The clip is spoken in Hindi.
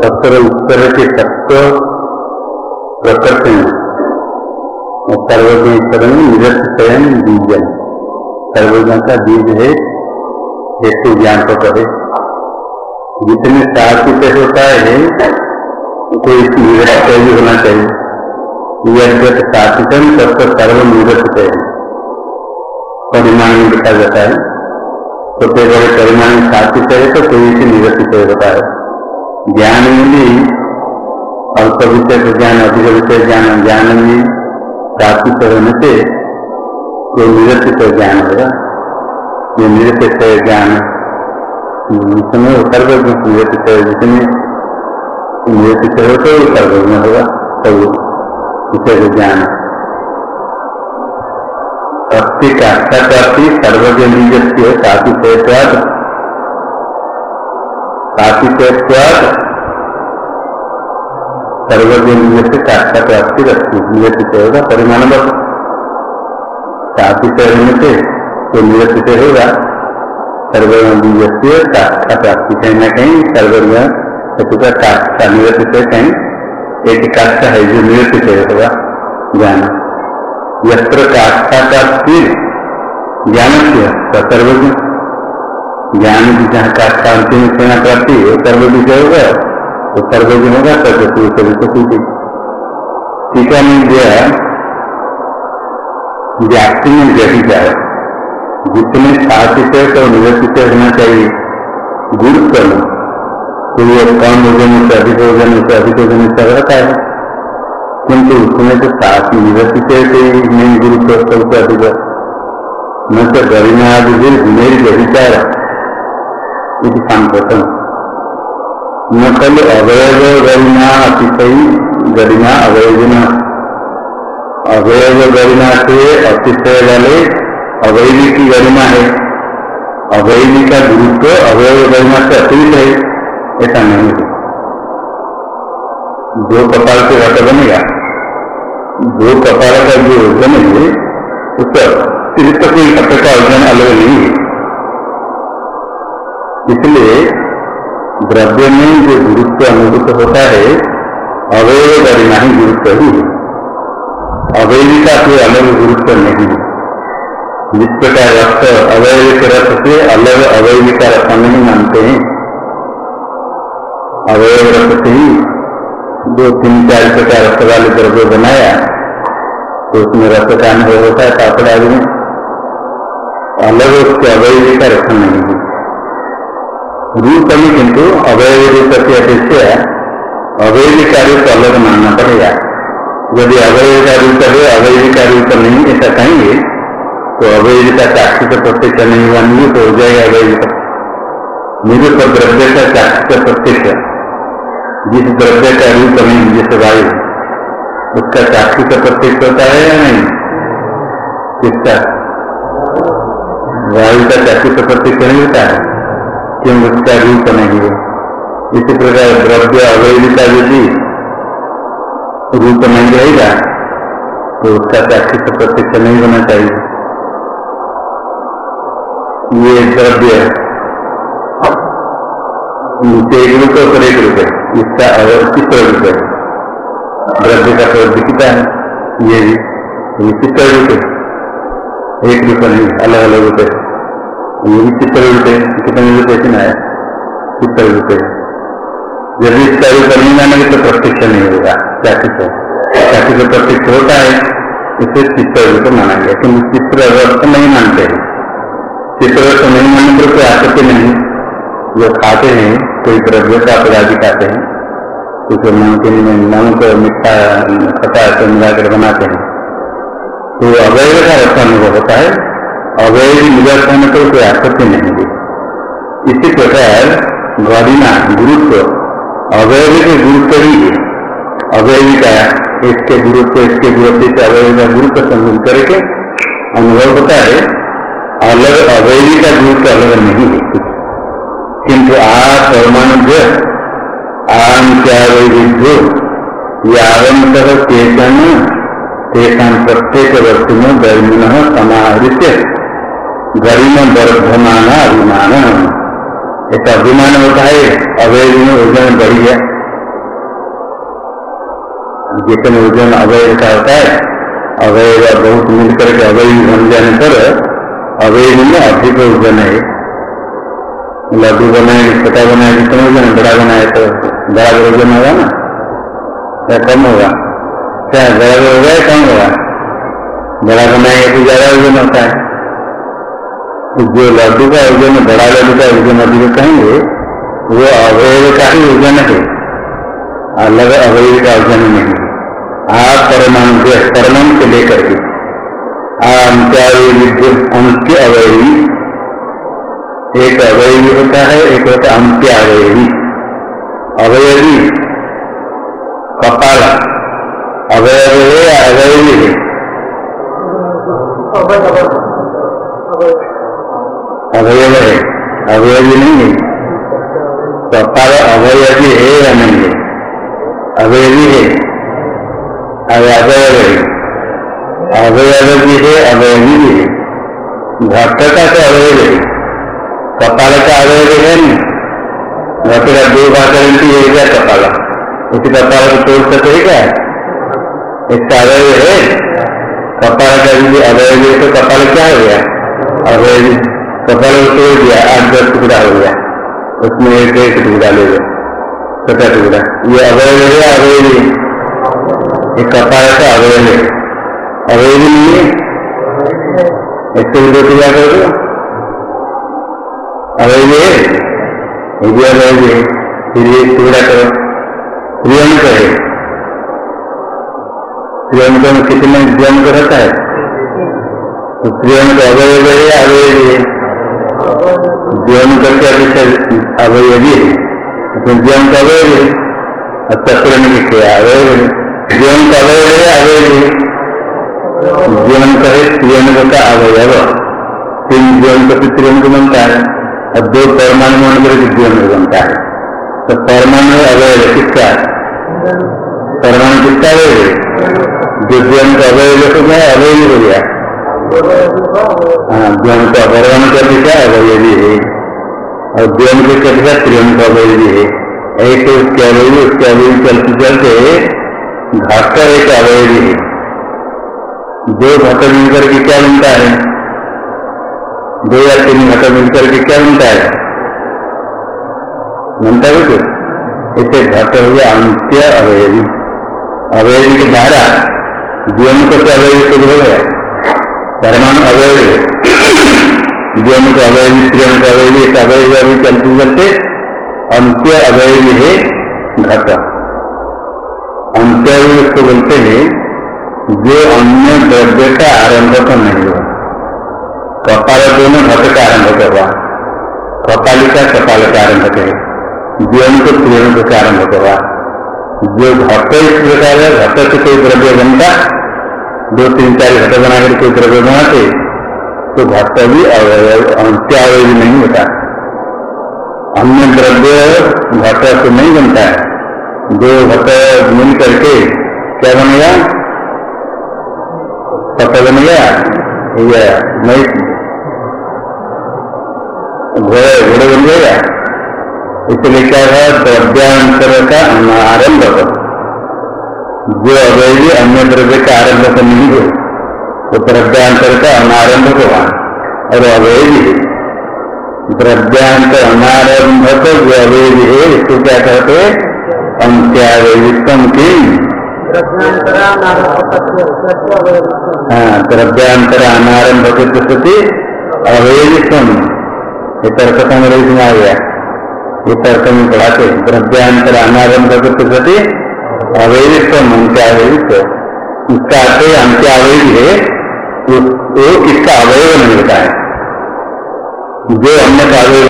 उत्तर उत्तर के तत्व प्रकट सर्वज्ञ ईश्वर में निरस्त स्वयं बीजन। सर्वज्ञ का बीज है हेतु ज्ञान को कहे जितने सात्विक होता है कोई निरस्त भी होना चाहिए। यज्ञ सात्विकम, तत्व सर्व निरस्त है परिमाण में लिखा जाता है। छोटे बड़े परिमाण सात्विक है तो कोई से निरस्त होता है। ज्ञान में अल्प विषय ज्ञान अधिक विषय ज्ञान ज्ञान में प्राप्त होने से जो निरक्षित ज्ञान होगा ये निरक्षित ज्ञान जिसमें सर्वज्ञ निरक्षित जिसमें निरक्षित हो तो सर्वज्ञ होगा सब विषय ज्ञान अस्थि का प्राप्ति सर्वज्ञ निज प्राप्ति रखती होगा परिमाण बस सात्विक से तो नियत होगा सर्वज्ञ से प्राप्ति कहीं ना कहीं का नियत से कहीं एक काष्ठा है जो नियत होगा ज्ञान। यत्र काष्ठा ज्ञान से सर्वज्ञ ज्ञान की जहाँ का शांति में सेना प्राप्ति है, सर्व विषय होगा तो सर्व भी होगा सरस्वती सभी तो टीका में दिया व्याप्ति में जटिका है? जितने साहसिक तो निरसित होना चाहिए। गुरुत्व में तो ये कम वज़न से अधिक वज़न से अधिक वज़न से रहता है। किंतु उसमें तो साथ निरसित नहीं गुरुत्व सबसे अधिक न तो गरिमा आदि गुणेरी व्यभिचार इति सांप्रतम न अवयव गरिमा अतिशयी गरिमा अवयविना। अवयव गरिमा से अतिशय वाले अवैवी की गरिमा है। अवैवी का गुरुत्व अवयव गरिमा से अतिरिक्त है, ऐसा नहीं है। दो कपाल से घट बनेगा। दो कपाल का जो वज़न है, उसका अतिरिक्त कोई घट का वज़न अलग नहीं है। इसलिए द्रव्य में जो गुरुत्व अनुभूत होता है, अवैध गरिमा ही गुरुत्व ही है। अवैध का कोई अलग गुरुत्व नहीं है। जिस प्रकार अवैध रथ से अलग अवैध का रथ नहीं मानते हैं। अवैध रथ से ही दो तीन चार प्रकार रथ वाले द्रव्य बनाया तो उसमें रथ का अनुभव होता है पापड़ आदि में। अलग उसके अवैध का रथ नहीं है। रूप में किंतु अवैध रूप की अपेक्षा अवैध का रूप अलग मानना पड़ेगा। यदि अवैध का रूप है अवैध का रूप नहीं, ऐसा कहेंगे तो अवैध का चाक्षिक प्रत्यक्ष नहीं हुआ निरुप हो जाएगा अवैध का। निरुप द्रव्य का चाक्षिक प्रत्यक्ष। जिस द्रव्य का रूप नहीं जिस वायु, उसका चाक्षिक प्रत्यक्ष होता है या नहीं? किसका? वायु का चाक्षिक प्रत्यक्ष नहीं होता है। क्यों उसका रूप नहीं है इसी प्रकार द्रव्य अवैधिका यदि रूप नहीं रहेगा तो उसका चाक्षिक प्रत्यक्ष नहीं होना चाहिए। ये द्रव्य एक रूप और एक रूप है। इसका अवस्थित रूप है? द्रव्य का तो दिखता है? ये भी चित्र रूप है। एक रूप नहीं अलग अलग रूप है। ये भी चित्र रूप है कितने रूप है है चित्र रूप है यदि इसका रूप नहीं मानेंगे तो प्रत्यक्ष नहीं होगा। चित्र क्या चित्र प्रत्यक्ष होता है? इसे चित्र रूप माना गया क्योंकि चित्र अर्थ नहीं मानते हैं। चित्र अर्थ नहीं मानने पर कोई आपत्ति नहीं। जो खाते हैं, कोई द्रव्य का अपराधी खाते हैं कुछ नमकीन में नमक मिठा खटा से मिलाकर बनाते हैं। तो अवैध का रस अनुभव होता है। अवैध निदर्शन को कोई आपत्ति नहीं दी इसी प्रकार गरिमा गुरुत्व, अवैध के गुरुत्व ही है। अवैध का इसके गुरुत्व इसके गुरुत्व से अवैध का गुरुत्व संबंध करके अनुभव होता है, अलग अवैध का गुरुत्व अलग नहीं है। किंतु आ परमाणु आम क्या वैविध्यो यावंत केतन तेषा प्रत्येक वस्तु में गर्मिन समाहृत्य गरिमा वर्धमान अभिमान एक अभिमान होता है, अवैध में वज़न बढ़ गया जितने ओजन अवैध का होता है, अवैध बहुत मिलकर के अवैध बन जाने पर अवैध में अधिक ओजन है। लड्डू बनाए, छोटा बनाए, जितना ओजन बड़ा बनाए तो बड़ा ओजन होगा ना? क्या कम होगा? क्या बड़ा होगा या कम होगा। बड़ा बनाएँगे तो ज़्यादा ओजन होता है। तो जो लड्डू का ओजन बड़ा लड्डू का ओजन अधिक कहेंगे, वो अवैध का ही ओजन है। अलग अवैध का ओजन नहीं। आप परमाणु परमाणु से लेकर के अंत्य अवैधी, एक अवैधी होता है, एक होता है अंत्य अवैधी अवैधी कपाल अवैध है? है अवयव। है अवयवी नहीं। है कपाल अवयवी है या नहीं है अवयवी है अवयव है। अवयव भी है अवयवी भी है। घट का तो अवयव है। कपाल का अवयव है नहीं। घट का दो भाग है क्या कपाल। इस कपाल को तोड़ सकते है क्या? इसका अवयव है। कपाल का भी अवयव है तो कपाल क्या हो गया? अवयवी। कपाल को तोड़ दिया आठ दस टुकड़ा हो गया। उसमें एक एक टुकड़ा ले गया छोटा टुकड़ा। ये अवैध है अवैध ये कपाल का अवैध है। अवैध नहीं है? इसको भी दो टुकड़ा कर दो। अवैध है? ये अवैध है। फिर ये टुकड़ा करो। प्रियंक है। प्रियंक में कितने प्रियंक रहता है? तो प्रियंक अवैध है अवैध है? ज्ञान करके अभी अवयवी है। तो ज्ञान का अवय है। चक्र में लिखे अवय ज्ञान का अवय है अवय ज्ञान करे त्रियंग का अवयव तीन ज्ञान का त्रियंग बनता है। और दो परमाणु मन कर ज्ञान बनता है। तो परमाणु अवय किसका? परमाणु किसका अवय जो ज्ञान का अवय हो गया अवय हो गया। हाँ ज्ञान का अपहरण कर दिखा अवयवी है। और ज्ञान के दिखा त्रियम का अवयवी है। ऐसे उसके अवयवी उसके अवयवी चलते चलते घाकर एक अवयवी है। दो घट मिलकर के क्या बनता है? दो या तीन घट मिलकर के क्या बनता है? बनता है कुछ? इसे घट हो गया, अंत्य अवयवी। अवयवी की धारा जीवन को तो अवयवी कुछ हो गया? परमाणु अवय ज्ञान को अवय प्रियम को अवय एक अवय अभी चलते चलते अंत्य अवय है, घट। अंत्य उसको बोलते हैं, जो अन्य द्रव्य का आरंभ तो नहीं हो कपाल दोनों घट का आरंभ करवा कपालिका कपाल का आरंभ करे ज्ञान को प्रियम का आरंभ करवा जो घट इस प्रकार है, घट से कोई द्रव्य बनता दो तीन चार घट बना करके द्रव्य बनाते तो घट भी अंत्य अवैध नहीं होता। अन्य द्रव्य घट से नहीं बनता है। दो घट मिल करके क्या बन गया? पता बनेगा नहीं। घोड़े घोड़े बन जाएगा इसलिए क्या है? द्रव्यांतर का आरंभ जो अवैध अन्य द्रव्य का आरंभ तो नहीं हो तो द्रव्यांतर का अनारंभ होगा और अवैध द्रव्यांतर अनारंभ तो जो अवैध है इसको क्या कहते अंत्यावैधिकम की। हाँ द्रव्यांतर अनारंभ के प्रति अवैधिकम ये तर्क संग्रह में आ गया। ये तर्क में पढ़ाते द्रव्यांतर अनारंभ के प्रति अवैध अंत्यावैध इसका अर्थ अंत्यावैध है, वो किसका अवैध मिलता है। जो अन्य का अवयव